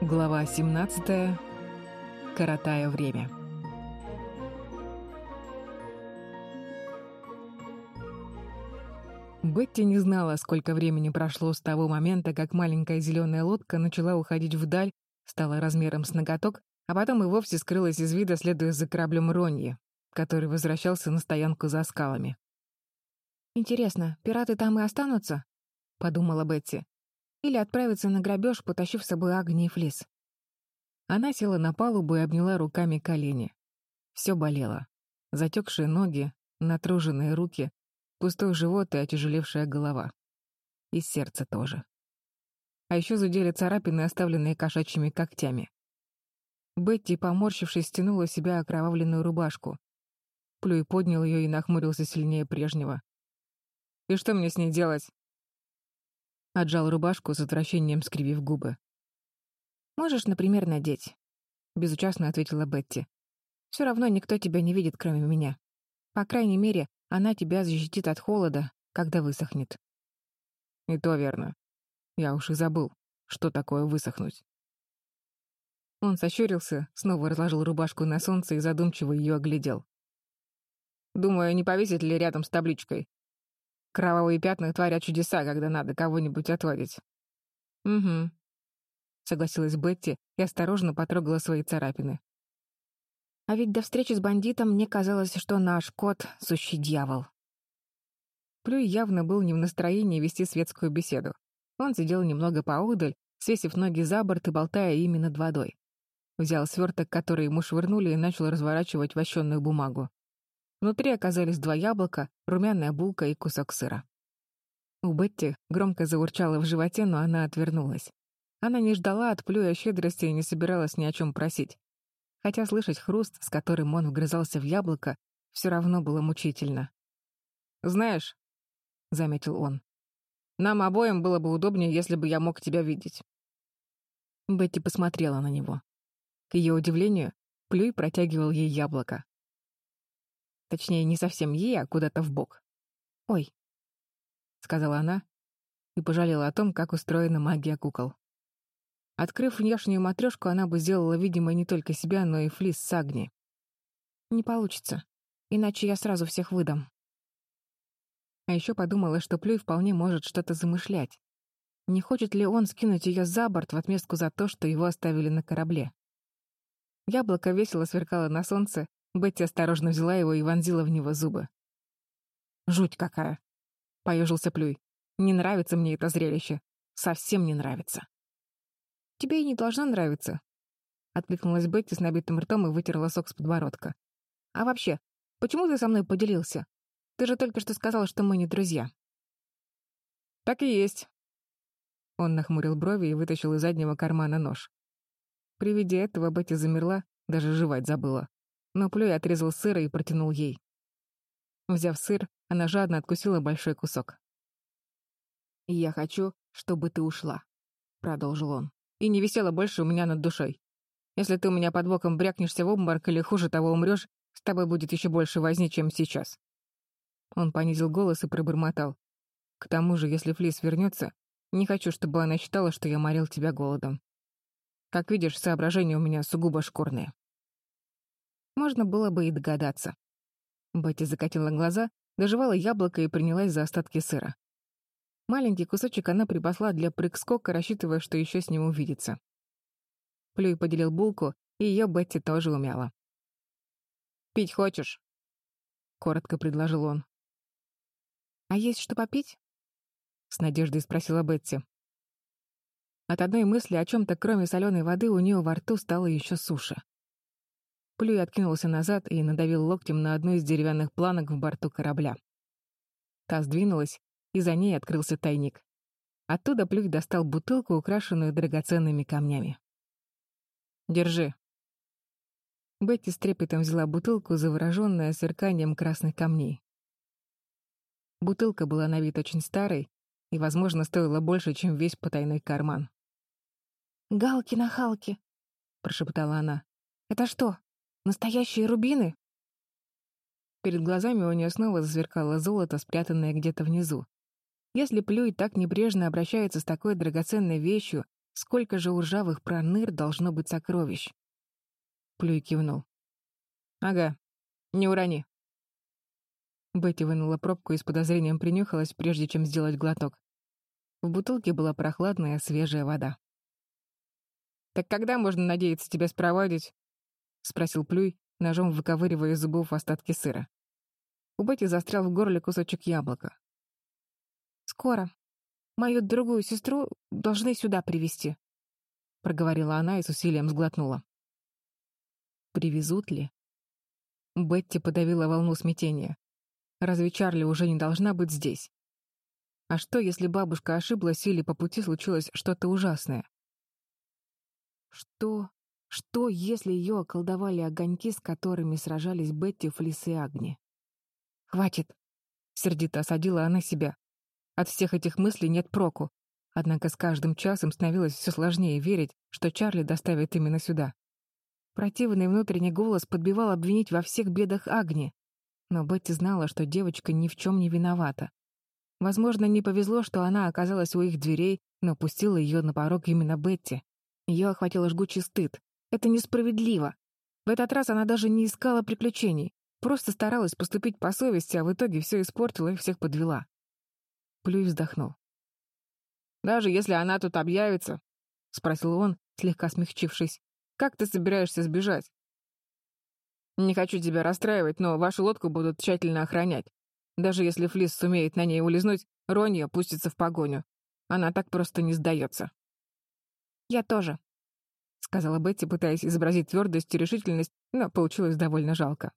Глава 17. Коротая время. Бетти не знала, сколько времени прошло с того момента, как маленькая зеленая лодка начала уходить вдаль, стала размером с ноготок, а потом и вовсе скрылась из вида, следуя за кораблем Роньи, который возвращался на стоянку за скалами. «Интересно, пираты там и останутся?» — подумала Бетти. «Или отправятся на грабеж, потащив с собой Агни и Флис?» Она села на палубу и обняла руками колени. Все болело. Затекшие ноги, натруженные руки, пустой живот и отяжелевшая голова. И сердце тоже. А еще зудели царапины, оставленные кошачьими когтями. Бетти, поморщившись, стянула себя окровавленную рубашку. Плюй поднял ее и нахмурился сильнее прежнего. «И что мне с ней делать?» Отжал рубашку с отвращением, скривив губы. «Можешь, например, надеть», — безучастно ответила Бетти. «Все равно никто тебя не видит, кроме меня. По крайней мере, она тебя защитит от холода, когда высохнет». «И то верно. Я уж и забыл, что такое высохнуть». Он сощурился, снова разложил рубашку на солнце и задумчиво ее оглядел. «Думаю, не повесить ли рядом с табличкой? Кровавые пятна творят чудеса, когда надо кого-нибудь отводить». «Угу», — согласилась Бетти и осторожно потрогала свои царапины. «А ведь до встречи с бандитом мне казалось, что наш кот — сущий дьявол». Плюй явно был не в настроении вести светскую беседу. Он сидел немного поодаль, свесив ноги за борт и болтая ими над водой. Взял сверток, который ему швырнули, и начал разворачивать вощенную бумагу. Внутри оказались два яблока, румяная булка и кусок сыра. У Бетти громко заурчало в животе, но она отвернулась. Она не ждала от Плюя щедрости и не собиралась ни о чем просить. Хотя слышать хруст, с которым он вгрызался в яблоко, все равно было мучительно. «Знаешь», — заметил он, — «нам обоим было бы удобнее, если бы я мог тебя видеть». Бетти посмотрела на него. К ее удивлению, Плюй протягивал ей яблоко. Точнее, не совсем ей, а куда-то в бок. «Ой», — сказала она и пожалела о том, как устроена магия кукол. Открыв внешнюю матрешку, она бы сделала видимо не только себя, но и флис с Агни. «Не получится, иначе я сразу всех выдам». А еще подумала, что Плюй вполне может что-то замышлять. Не хочет ли он скинуть ее за борт в отместку за то, что его оставили на корабле? Яблоко весело сверкало на солнце, Бетти осторожно взяла его и вонзила в него зубы. «Жуть какая!» — поежился Плюй. «Не нравится мне это зрелище. Совсем не нравится». «Тебе и не должно нравиться», — откликнулась Бетти с набитым ртом и вытерла сок с подбородка. «А вообще, почему ты со мной поделился? Ты же только что сказал, что мы не друзья». «Так и есть». Он нахмурил брови и вытащил из заднего кармана нож. При виде этого Бетти замерла, даже жевать забыла. Но Плюй отрезал сыр и протянул ей. Взяв сыр, она жадно откусила большой кусок. «Я хочу, чтобы ты ушла», — продолжил он, «и не висела больше у меня над душой. Если ты у меня под боком брякнешься в обморок или хуже того умрешь, с тобой будет еще больше возни, чем сейчас». Он понизил голос и пробормотал. «К тому же, если Флис вернется, не хочу, чтобы она считала, что я морил тебя голодом. Как видишь, соображения у меня сугубо шкурные. Можно было бы и догадаться. Бетти закатила глаза, доживала яблоко и принялась за остатки сыра. Маленький кусочек она припасла для прыг-скока, рассчитывая, что еще с ним увидится. Плюй поделил булку, и ее Бетти тоже умяла. «Пить хочешь?» — коротко предложил он. «А есть что попить?» — с надеждой спросила Бетти. От одной мысли о чем-то, кроме соленой воды, у нее во рту стало еще суше. Плюй откинулся назад и надавил локтем на одну из деревянных планок в борту корабля. Та сдвинулась, и за ней открылся тайник. Оттуда Плюй достал бутылку, украшенную драгоценными камнями. «Держи». Бетти с трепетом взяла бутылку, завороженная сверканием красных камней. Бутылка была на вид очень старой и, возможно, стоила больше, чем весь потайной карман. «Галки на халке», — прошептала она. «Это что, настоящие рубины?» Перед глазами у нее снова засверкало золото, спрятанное где-то внизу. Если Плюй так небрежно обращается с такой драгоценной вещью, Сколько же у ржавых проныр должно быть сокровищ? Плюй кивнул. «Ага, не урони». Бетти вынула пробку и с подозрением принюхалась, прежде чем сделать глоток. В бутылке была прохладная, свежая вода. «Так когда можно надеяться тебя спроводить?» — спросил Плюй, ножом выковыривая из зубов остатки сыра. У Бетти застрял в горле кусочек яблока. «Скоро. Мою другую сестру должны сюда привезти», — проговорила она и с усилием сглотнула. «Привезут ли?» Бетти подавила волну смятения. Разве Чарли уже не должна быть здесь? А что, если бабушка ошиблась или по пути случилось что-то ужасное? Что? Что, если ее околдовали огоньки, с которыми сражались Бетти, Флис и Агни? «Хватит!» — сердито осадила она себя. От всех этих мыслей нет проку. Однако с каждым часом становилось все сложнее верить, что Чарли доставит именно сюда. Противный внутренний голос подбивал обвинить во всех бедах Агни. Но Бетти знала, что девочка ни в чем не виновата. Возможно, не повезло, что она оказалась у их дверей, но пустила ее на порог именно Бетти. Ее охватил жгучий стыд. Это несправедливо. В этот раз она даже не искала приключений, просто старалась поступить по совести, а в итоге все испортила и всех подвела. Плюй вздохнул. «Даже если она тут объявится», — спросил он, слегка смягчившись, «как ты собираешься сбежать?» «Не хочу тебя расстраивать, но вашу лодку будут тщательно охранять. Даже если Флис сумеет на ней улизнуть, Ронья пустится в погоню. Она так просто не сдается. «Я тоже», — сказала Бетти, пытаясь изобразить твердость и решительность, но получилось довольно жалко.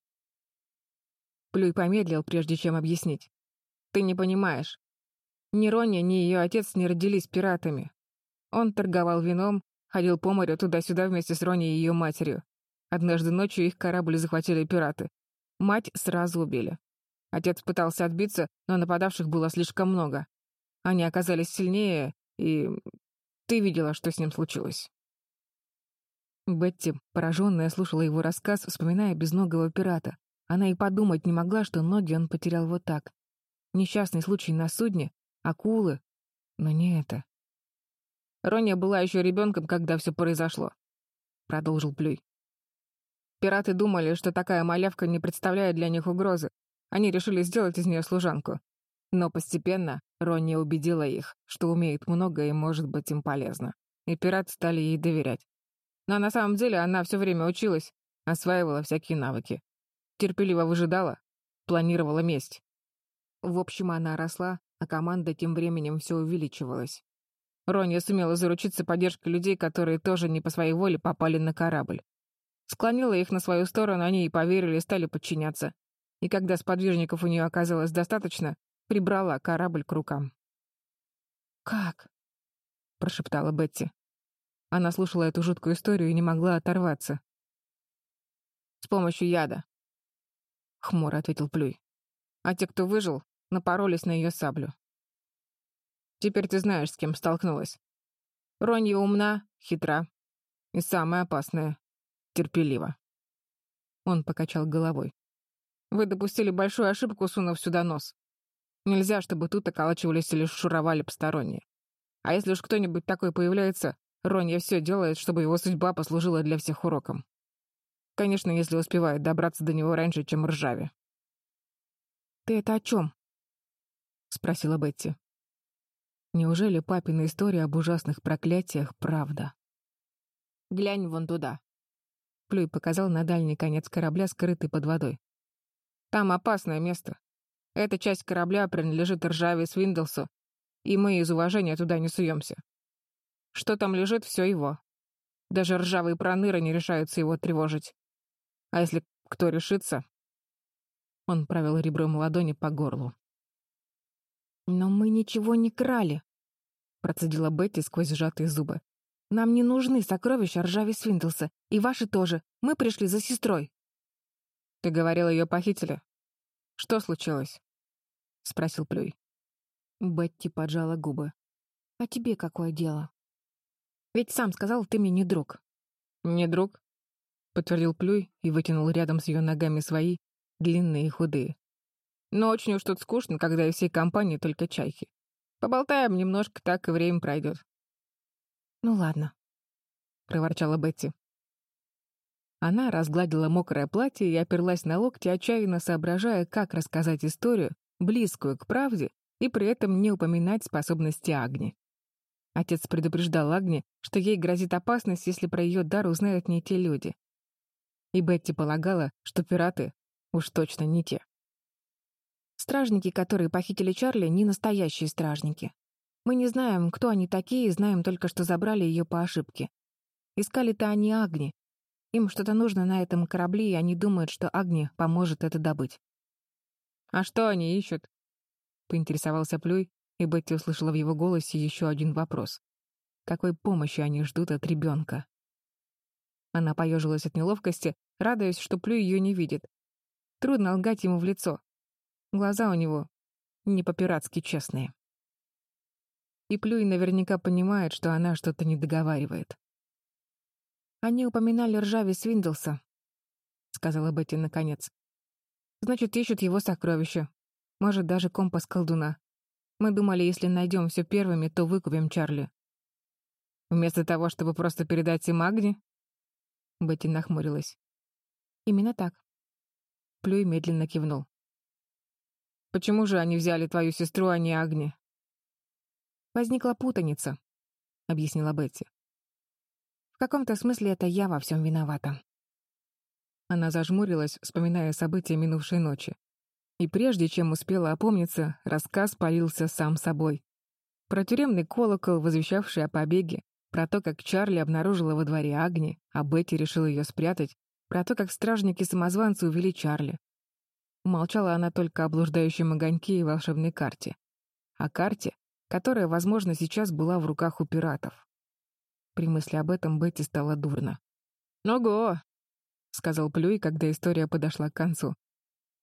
Плюй помедлил, прежде чем объяснить. «Ты не понимаешь. Ни Ронья, ни ее отец не родились пиратами. Он торговал вином, ходил по морю туда-сюда вместе с Роней и ее матерью. Однажды ночью их корабль захватили пираты. Мать сразу убили. Отец пытался отбиться, но нападавших было слишком много. Они оказались сильнее, и... Ты видела, что с ним случилось. Бетти, пораженная, слушала его рассказ, вспоминая безногого пирата. Она и подумать не могла, что ноги он потерял вот так. Несчастный случай на судне, акулы. Но не это. Роня была еще ребенком, когда все произошло. Продолжил Плюй. Пираты думали, что такая малявка не представляет для них угрозы, они решили сделать из нее служанку. Но постепенно Ронни убедила их, что умеет много и может быть им полезно. И пираты стали ей доверять. Но на самом деле она все время училась, осваивала всякие навыки. Терпеливо выжидала, планировала месть. В общем, она росла, а команда тем временем все увеличивалась. Ронья сумела заручиться поддержкой людей, которые тоже не по своей воле попали на корабль. Склонила их на свою сторону, они и поверили, стали подчиняться и когда сподвижников у нее оказалось достаточно, прибрала корабль к рукам. «Как?» — прошептала Бетти. Она слушала эту жуткую историю и не могла оторваться. «С помощью яда», — хмуро ответил Плюй. «А те, кто выжил, напоролись на ее саблю. Теперь ты знаешь, с кем столкнулась. Ронья умна, хитра и самое опасное — терпелива». Он покачал головой. Вы допустили большую ошибку, сунув сюда нос. Нельзя, чтобы тут околачивались или шуровали посторонние. А если уж кто-нибудь такой появляется, Ронья все делает, чтобы его судьба послужила для всех уроком. Конечно, если успевает добраться до него раньше, чем ржаве. «Ты это о чем?» — спросила Бетти. Неужели папина история об ужасных проклятиях правда? «Глянь вон туда». Плюй показал на дальний конец корабля, скрытый под водой. Там опасное место. Эта часть корабля принадлежит ржаве Свиндлсу, и мы из уважения туда не суемся. Что там лежит, все его. Даже ржавые проныры не решаются его тревожить. А если кто решится... Он провел ребром ладони по горлу. «Но мы ничего не крали», — процедила Бетти сквозь сжатые зубы. «Нам не нужны сокровища ржави Свиндлса, и ваши тоже. Мы пришли за сестрой». «Ты говорил, ее похитили. Что случилось?» — спросил Плюй. Бетти поджала губы. «А тебе какое дело?» «Ведь сам сказал, ты мне не друг». «Не друг?» — подтвердил Плюй и вытянул рядом с ее ногами свои, длинные и худые. «Но очень уж тут скучно, когда из всей компании только чайки. Поболтаем немножко, так и время пройдет. «Ну ладно», — проворчала Бетти. Она разгладила мокрое платье и оперлась на локти, отчаянно соображая, как рассказать историю, близкую к правде, и при этом не упоминать способности Агни. Отец предупреждал Агни, что ей грозит опасность, если про ее дар узнают не те люди. И Бетти полагала, что пираты уж точно не те. Стражники, которые похитили Чарли, не настоящие стражники. Мы не знаем, кто они такие, знаем только, что забрали ее по ошибке. Искали-то они Агни. Им что-то нужно на этом корабле, и они думают, что Агни поможет это добыть. «А что они ищут?» — поинтересовался Плюй, и Бетти услышала в его голосе еще один вопрос. Какой помощи они ждут от ребенка? Она поежилась от неловкости, радуясь, что Плюй ее не видит. Трудно лгать ему в лицо. Глаза у него не по-пиратски честные. И Плюй наверняка понимает, что она что-то не договаривает. «Они упоминали ржави Свиндлса», — сказала Бетти наконец. «Значит, ищут его сокровища. Может, даже компас колдуна. Мы думали, если найдем все первыми, то выкупим Чарли. Вместо того, чтобы просто передать им Агни? Бетти нахмурилась. Именно так. Плюй медленно кивнул. Почему же они взяли твою сестру, а не Агни? Возникла путаница, объяснила Бетти. В каком-то смысле это я во всем виновата. Она зажмурилась, вспоминая события минувшей ночи. И прежде чем успела опомниться, рассказ полился сам собой. Про тюремный колокол, возвещавший о побеге, про то, как Чарли обнаружила во дворе Агни, а Бетти решила ее спрятать, про то, как стражники-самозванцы увели Чарли. Умолчала она только о блуждающем огоньке и волшебной карте. О карте, которая, возможно, сейчас была в руках у пиратов. При мысли об этом Бетти стало дурно. «Ого!» — сказал Плюй, когда история подошла к концу.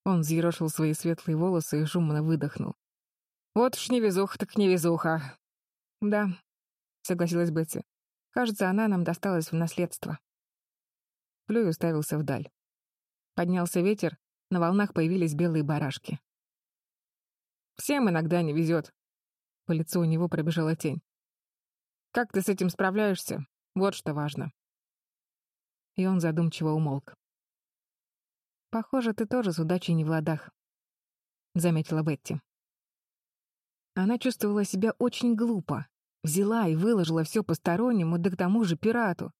Он взъерошил свои светлые волосы и шумно выдохнул. «Вот уж невезуха так невезуха!» «Да», — согласилась Бетти. «Кажется, она нам досталась в наследство». Плюй уставился вдаль. Поднялся ветер, на волнах появились белые барашки. «Всем иногда не везет». По лицу у него пробежала тень. «Как ты с этим справляешься? Вот что важно». И он задумчиво умолк. «Похоже, ты тоже с удачей не в ладах», — заметила Бетти. Она чувствовала себя очень глупо. Взяла и выложила все постороннему, да к тому же пирату.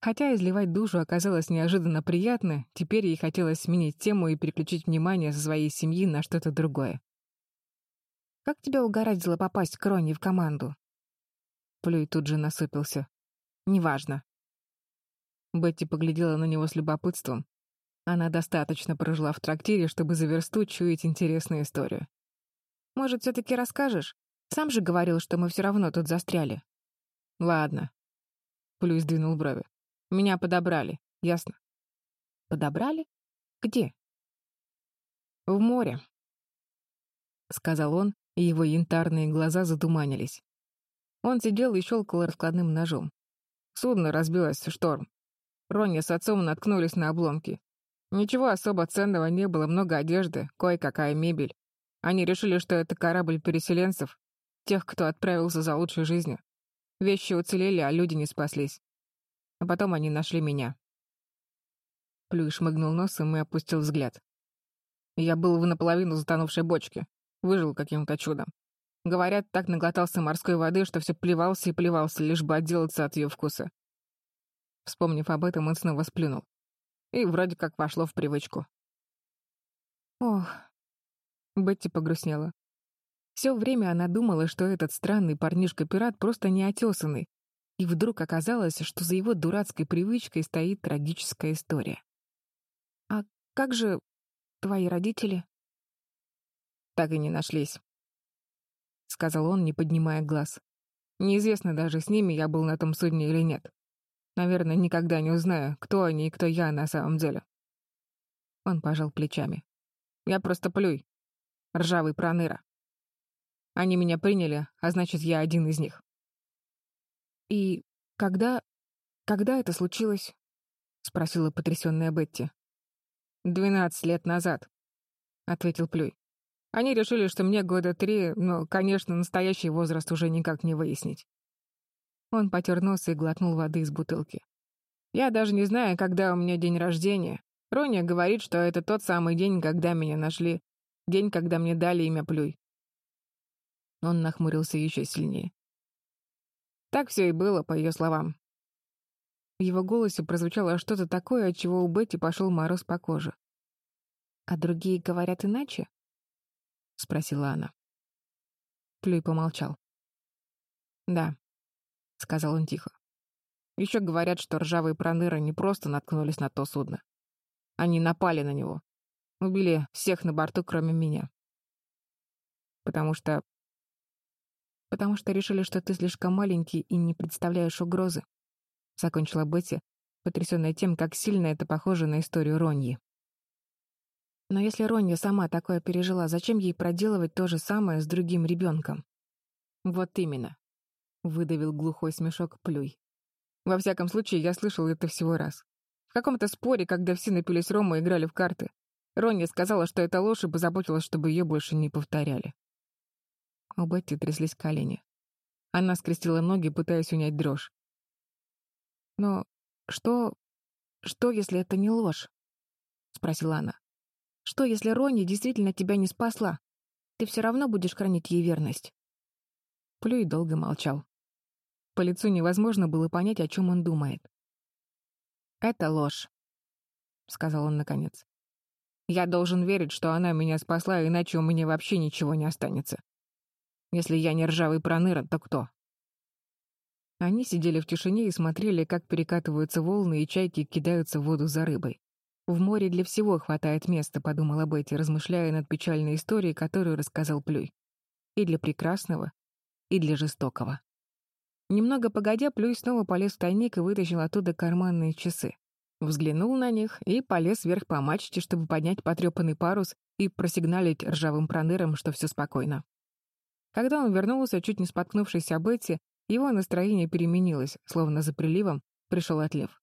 Хотя изливать душу оказалось неожиданно приятно, теперь ей хотелось сменить тему и переключить внимание со своей семьи на что-то другое. «Как тебя угораздило попасть к Ронни в команду?» Плюй тут же насыпился. «Неважно». Бетти поглядела на него с любопытством, она достаточно прожила в трактире, чтобы за версту чуять интересную историю. «Может, все таки расскажешь? Сам же говорил, что мы все равно тут застряли». «Ладно». Плюс двинул брови. «Меня подобрали, ясно?» «Подобрали? Где?» «В море», — сказал он, и его янтарные глаза затуманились. Он сидел и щелкал раскладным ножом. Судно разбилось в шторм. Ронни с отцом наткнулись на обломки. Ничего особо ценного не было, много одежды, кое-какая мебель. Они решили, что это корабль переселенцев, тех, кто отправился за лучшей жизнью. Вещи уцелели, а люди не спаслись. А потом они нашли меня. Плюй шмыгнул носом и опустил взгляд. Я был в наполовину затонувшей бочке. Выжил каким-то чудом. Говорят, так наглотался морской воды, что все плевался и плевался, лишь бы отделаться от ее вкуса. Вспомнив об этом, он снова сплюнул и вроде как вошло в привычку. Ох, Бетти погрустнела. Все время она думала, что этот странный парнишка-пират просто неотесанный, и вдруг оказалось, что за его дурацкой привычкой стоит трагическая история. «А как же твои родители?» «Так и не нашлись», — сказал он, не поднимая глаз. «Неизвестно даже, с ними я был на том судне или нет. Наверное, никогда не узнаю, кто они и кто я на самом деле. Он пожал плечами. Я просто плюй. Ржавый проныра. Они меня приняли, а значит, я один из них. И когда... когда это случилось? Спросила потрясённая Бетти. «Двенадцать лет назад», — ответил Плюй. «Они решили, что мне года три, но, конечно, настоящий возраст уже никак не выяснить». Он потер нос и глотнул воды из бутылки. «Я даже не знаю, когда у меня день рождения. Роня говорит, что это тот самый день, когда меня нашли. День, когда мне дали имя Плюй». Он нахмурился еще сильнее. Так все и было, по ее словам. В его голосе прозвучало что-то такое, от чего у Бетти пошел мороз по коже. «А другие говорят иначе?» — спросила она. Плюй помолчал. «Да», — сказал он тихо. «Еще говорят, что ржавые проныры не просто наткнулись на то судно. Они напали на него. Убили всех на борту, кроме меня. Потому что... Потому что решили, что ты слишком маленький и не представляешь угрозы», — закончила Бетти, потрясённая тем, как сильно это похоже на историю Роньи. Но если Ронья сама такое пережила, зачем ей проделывать то же самое с другим ребенком? Вот именно. Выдавил глухой смешок Плюй. Во всяком случае, я слышал это всего раз. В каком-то споре, когда все напились рома и играли в карты, Ронья сказала, что это ложь и позаботилась, чтобы ее больше не повторяли. У Бетти тряслись колени. Она скрестила ноги, пытаясь унять дрожь. «Но что... что, если это не ложь?» — спросила она. Что, если Ронни действительно тебя не спасла? Ты все равно будешь хранить ей верность?» Плюй долго молчал. По лицу невозможно было понять, о чем он думает. «Это ложь», — сказал он наконец. «Я должен верить, что она меня спасла, иначе у меня вообще ничего не останется. Если я не ржавый проныра, то кто?» Они сидели в тишине и смотрели, как перекатываются волны и чайки кидаются в воду за рыбой. «В море для всего хватает места», — подумала Бетти, размышляя над печальной историей, которую рассказал Плюй. «И для прекрасного, и для жестокого». Немного погодя, Плюй снова полез в тайник и вытащил оттуда карманные часы. Взглянул на них и полез вверх по мачте, чтобы поднять потрепанный парус и просигналить ржавым проныром, что все спокойно. Когда он вернулся, чуть не споткнувшись о Бетти, его настроение переменилось, словно за приливом пришел отлив.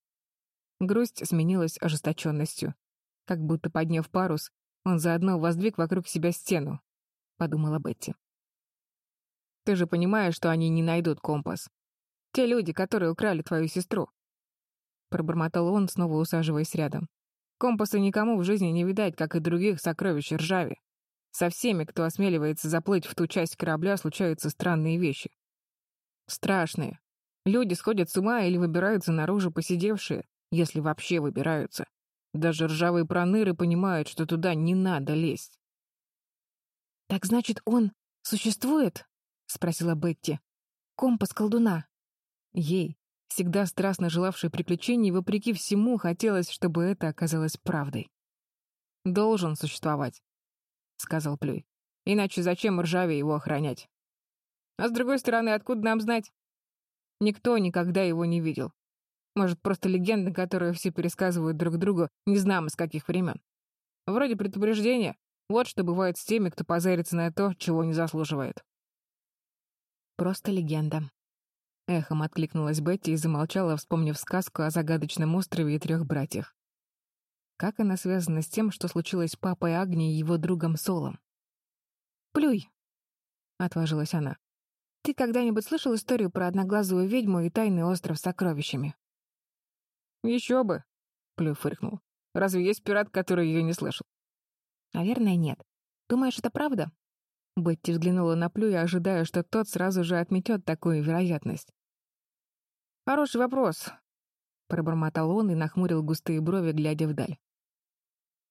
Грусть сменилась ожесточенностью. Как будто подняв парус, он заодно воздвиг вокруг себя стену, — подумала Бетти. «Ты же понимаешь, что они не найдут компас. Те люди, которые украли твою сестру», — пробормотал он, снова усаживаясь рядом. «Компаса никому в жизни не видать, как и других сокровищ ржави. Со всеми, кто осмеливается заплыть в ту часть корабля, случаются странные вещи. Страшные. Люди сходят с ума или выбираются наружу посидевшие, если вообще выбираются. Даже ржавые проныры понимают, что туда не надо лезть. «Так значит, он существует?» — спросила Бетти. «Компас колдуна». Ей, всегда страстно желавшей приключений, вопреки всему, хотелось, чтобы это оказалось правдой. «Должен существовать», — сказал Плюй. «Иначе зачем ржаве его охранять? А с другой стороны, откуда нам знать? Никто никогда его не видел. Может, просто легенда, которую все пересказывают друг другу, не знаем из каких времен. Вроде предупреждения. Вот что бывает с теми, кто позарится на то, чего не заслуживает. Просто легенда. Эхом откликнулась Бетти и замолчала, вспомнив сказку о загадочном острове и трех братьях. Как она связана с тем, что случилось с папой Агни и его другом Солом? «Плюй!» — отложилась она. «Ты когда-нибудь слышал историю про одноглазую ведьму и тайный остров с сокровищами?» Еще бы, Плю фыркнул. Разве есть пират, который ее не слышал? Наверное, нет. Думаешь, это правда? Бетти взглянула на Плюя, ожидая, что тот сразу же отметет такую вероятность. «Хороший вопрос», — пробормотал он и нахмурил густые брови, глядя вдаль.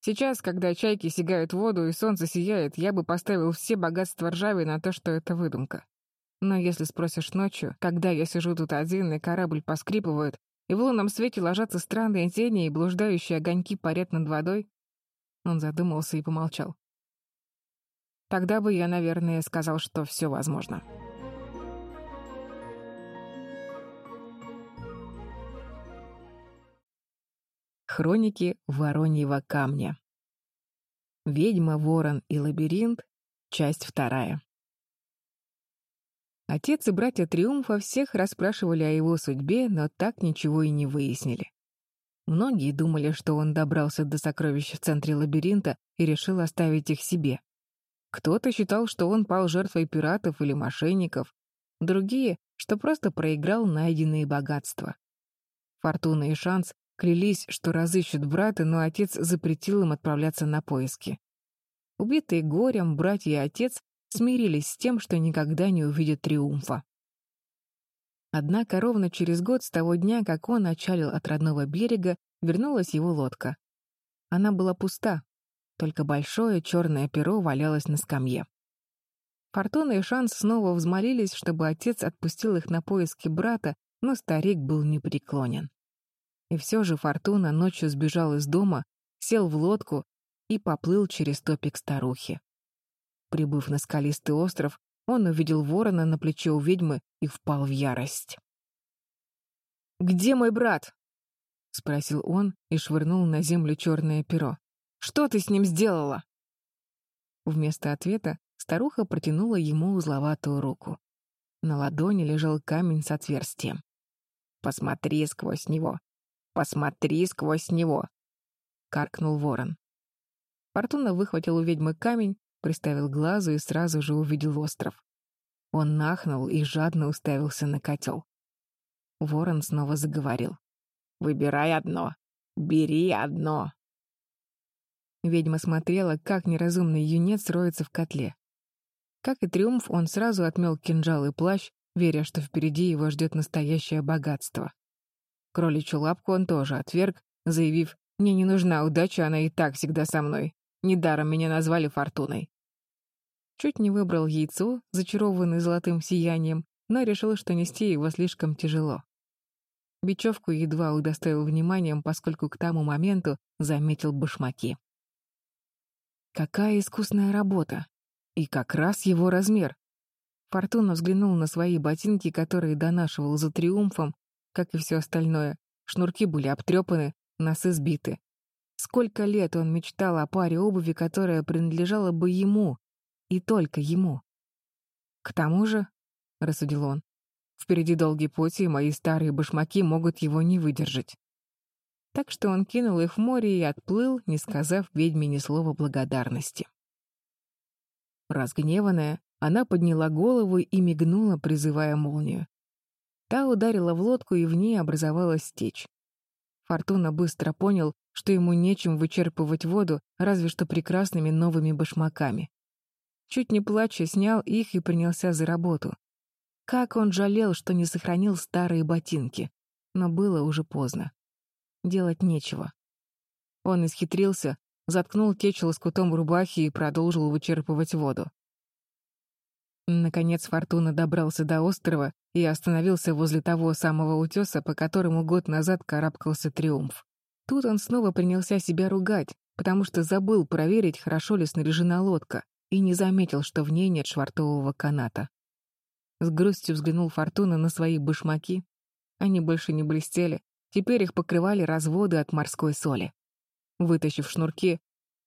«Сейчас, когда чайки сигают воду и солнце сияет, я бы поставил все богатства ржави на то, что это выдумка. Но если спросишь ночью, когда я сижу тут один и корабль поскрипывает, и в лунном свете ложатся странные тени и блуждающие огоньки парят над водой? Он задумался и помолчал. Тогда бы я, наверное, сказал, что все возможно. Хроники Вороньего камня. Ведьма, ворон и лабиринт. Часть вторая. Отец и братья Триумфа всех расспрашивали о его судьбе, но так ничего и не выяснили. Многие думали, что он добрался до сокровищ в центре лабиринта и решил оставить их себе. Кто-то считал, что он пал жертвой пиратов или мошенников. Другие что просто проиграл найденные богатства. Фортуна и Шанс клялись, что разыщут брата, но отец запретил им отправляться на поиски. Убитые горем, братья и отец смирились с тем, что никогда не увидят триумфа. Однако ровно через год с того дня, как он отчалил от родного берега, вернулась его лодка. Она была пуста, только большое черное перо валялось на скамье. Фортуна и Шанс снова взмолились, чтобы отец отпустил их на поиски брата, но старик был непреклонен. И все же Фортуна ночью сбежал из дома, сел в лодку и поплыл через топик старухи. Прибыв на скалистый остров, он увидел ворона на плече у ведьмы и впал в ярость. «Где мой брат?» — спросил он и швырнул на землю черное перо. «Что ты с ним сделала?» Вместо ответа Старуха протянула ему узловатую руку. На ладони лежал камень с отверстием. «Посмотри сквозь него! Посмотри сквозь него!» — каркнул ворон. Фортуна выхватил у ведьмы камень, приставил глазу и сразу же увидел остров. Он нахнул и жадно уставился на котел. Ворон снова заговорил. «Выбирай одно. Бери одно». Ведьма смотрела, как неразумный юнец роется в котле. Как и Триумф, он сразу отмел кинжал и плащ, веря, что впереди его ждет настоящее богатство. Кроличью лапку он тоже отверг, заявив, «Мне не нужна удача, она и так всегда со мной. Недаром меня назвали Фортуной». Чуть не выбрал яйцо, зачарованное золотым сиянием, но решил, что нести его слишком тяжело. Бечевку едва удостоил вниманием, поскольку к тому моменту заметил башмаки. Какая искусная работа! И как раз его размер. Фортуна взглянул на свои ботинки, которые донашивал за триумфом, как и все остальное. Шнурки были обтрепаны, носы сбиты. Сколько лет он мечтал о паре обуви, которая принадлежала бы ему, и только ему. К тому же, — рассудил он, — впереди долгий путь, и мои старые башмаки могут его не выдержать. Так что он кинул их в море и отплыл, не сказав ведьме ни слова благодарности. Разгневанная, она подняла голову и мигнула, призывая молнию. Та ударила в лодку, и в ней образовалась течь. Фортуна быстро понял, что ему нечем вычерпывать воду, разве что прекрасными новыми башмаками. Чуть не плача, снял их и принялся за работу. Как он жалел, что не сохранил старые ботинки. Но было уже поздно. Делать нечего. Он исхитрился, заткнул течь лоскутом рубахи и продолжил вычерпывать воду. Наконец Фортуна добрался до острова и остановился возле того самого утеса, по которому год назад карабкался Триумф. Тут он снова принялся себя ругать, потому что забыл проверить, хорошо ли снаряжена лодка, и не заметил, что в ней нет швартового каната. С грустью взглянул Фортуна на свои башмаки. Они больше не блестели, теперь их покрывали разводы от морской соли. Вытащив шнурки,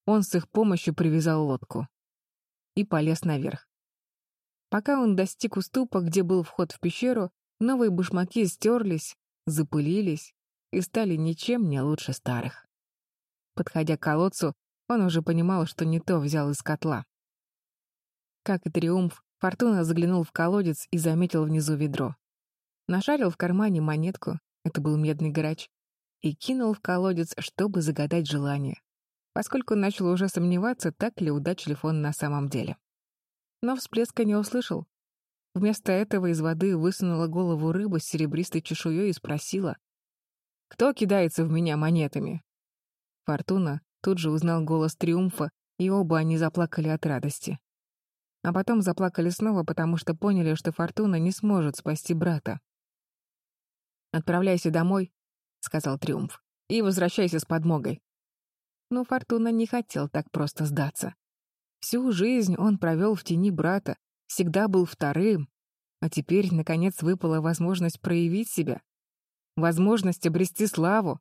он с их помощью привязал лодку и полез наверх. Пока он достиг уступа, где был вход в пещеру, новые башмаки стерлись, запылились и стали ничем не лучше старых. Подходя к колодцу, он уже понимал, что не то взял из котла. Как и Триумф, Фортуна заглянул в колодец и заметил внизу ведро. Нашарил в кармане монетку, это был медный грач, и кинул в колодец, чтобы загадать желание, поскольку начал уже сомневаться, так ли удачлив он на самом деле. Но всплеска не услышал. Вместо этого из воды высунула голову рыба с серебристой чешуей и спросила, «Кто кидается в меня монетами?» Фортуна тут же узнал голос триумфа, и оба они заплакали от радости. А потом заплакали снова, потому что поняли, что Фортуна не сможет спасти брата. «Отправляйся домой — сказал Триумф, — «и возвращайся с подмогой». Но Фортуна не хотел так просто сдаться. Всю жизнь он провел в тени брата, всегда был вторым, а теперь, наконец, выпала возможность проявить себя, возможность обрести славу.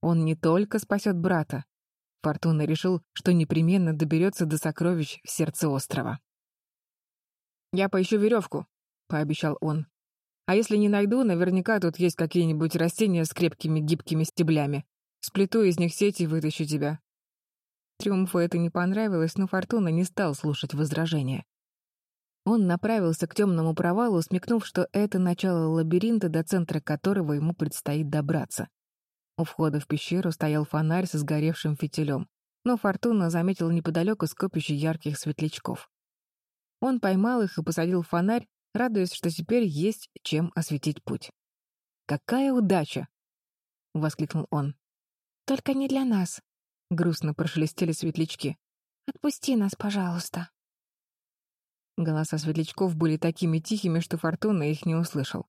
Он не только спасет брата. Фортуна решил, что непременно доберется до сокровищ в сердце острова. «Я поищу веревку», — пообещал он. А если не найду, наверняка тут есть какие-нибудь растения с крепкими гибкими стеблями. Сплету из них сеть и вытащу тебя». Триумфу это не понравилось, но Фортуна не стал слушать возражения. Он направился к темному провалу, смекнув, что это начало лабиринта, до центра которого ему предстоит добраться. У входа в пещеру стоял фонарь со сгоревшим фитилем, но Фортуна заметил неподалеку скопище ярких светлячков. Он поймал их и посадил фонарь, радуясь, что теперь есть чем осветить путь. «Какая удача!» — воскликнул он. «Только не для нас», — грустно прошелестели светлячки. «Отпусти нас, пожалуйста». Голоса светлячков были такими тихими, что Фортуна их не услышал.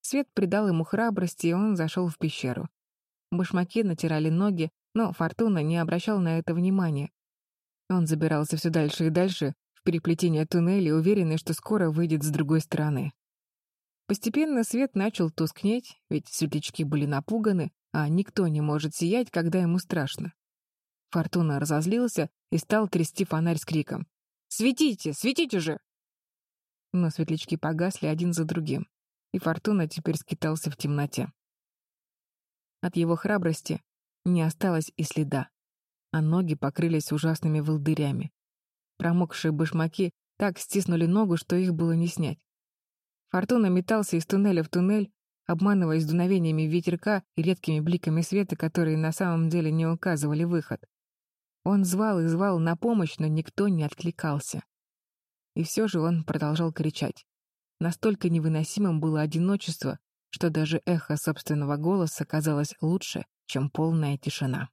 Свет придал ему храбрости, и он зашел в пещеру. Башмаки натирали ноги, но Фортуна не обращал на это внимания. Он забирался все дальше и дальше переплетение туннелей, уверенный, что скоро выйдет с другой стороны. Постепенно свет начал тускнеть, ведь светлячки были напуганы, а никто не может сиять, когда ему страшно. Фортуна разозлился и стал трясти фонарь с криком. Светите, светите же!» Но светлячки погасли один за другим, и Фортуна теперь скитался в темноте. От его храбрости не осталось и следа, а ноги покрылись ужасными волдырями. Промокшие башмаки так стиснули ногу, что их было не снять. Фортуна метался из туннеля в туннель, обманываясь дуновениями ветерка и редкими бликами света, которые на самом деле не указывали выход. Он звал и звал на помощь, но никто не откликался. И все же он продолжал кричать. Настолько невыносимым было одиночество, что даже эхо собственного голоса казалось лучше, чем полная тишина.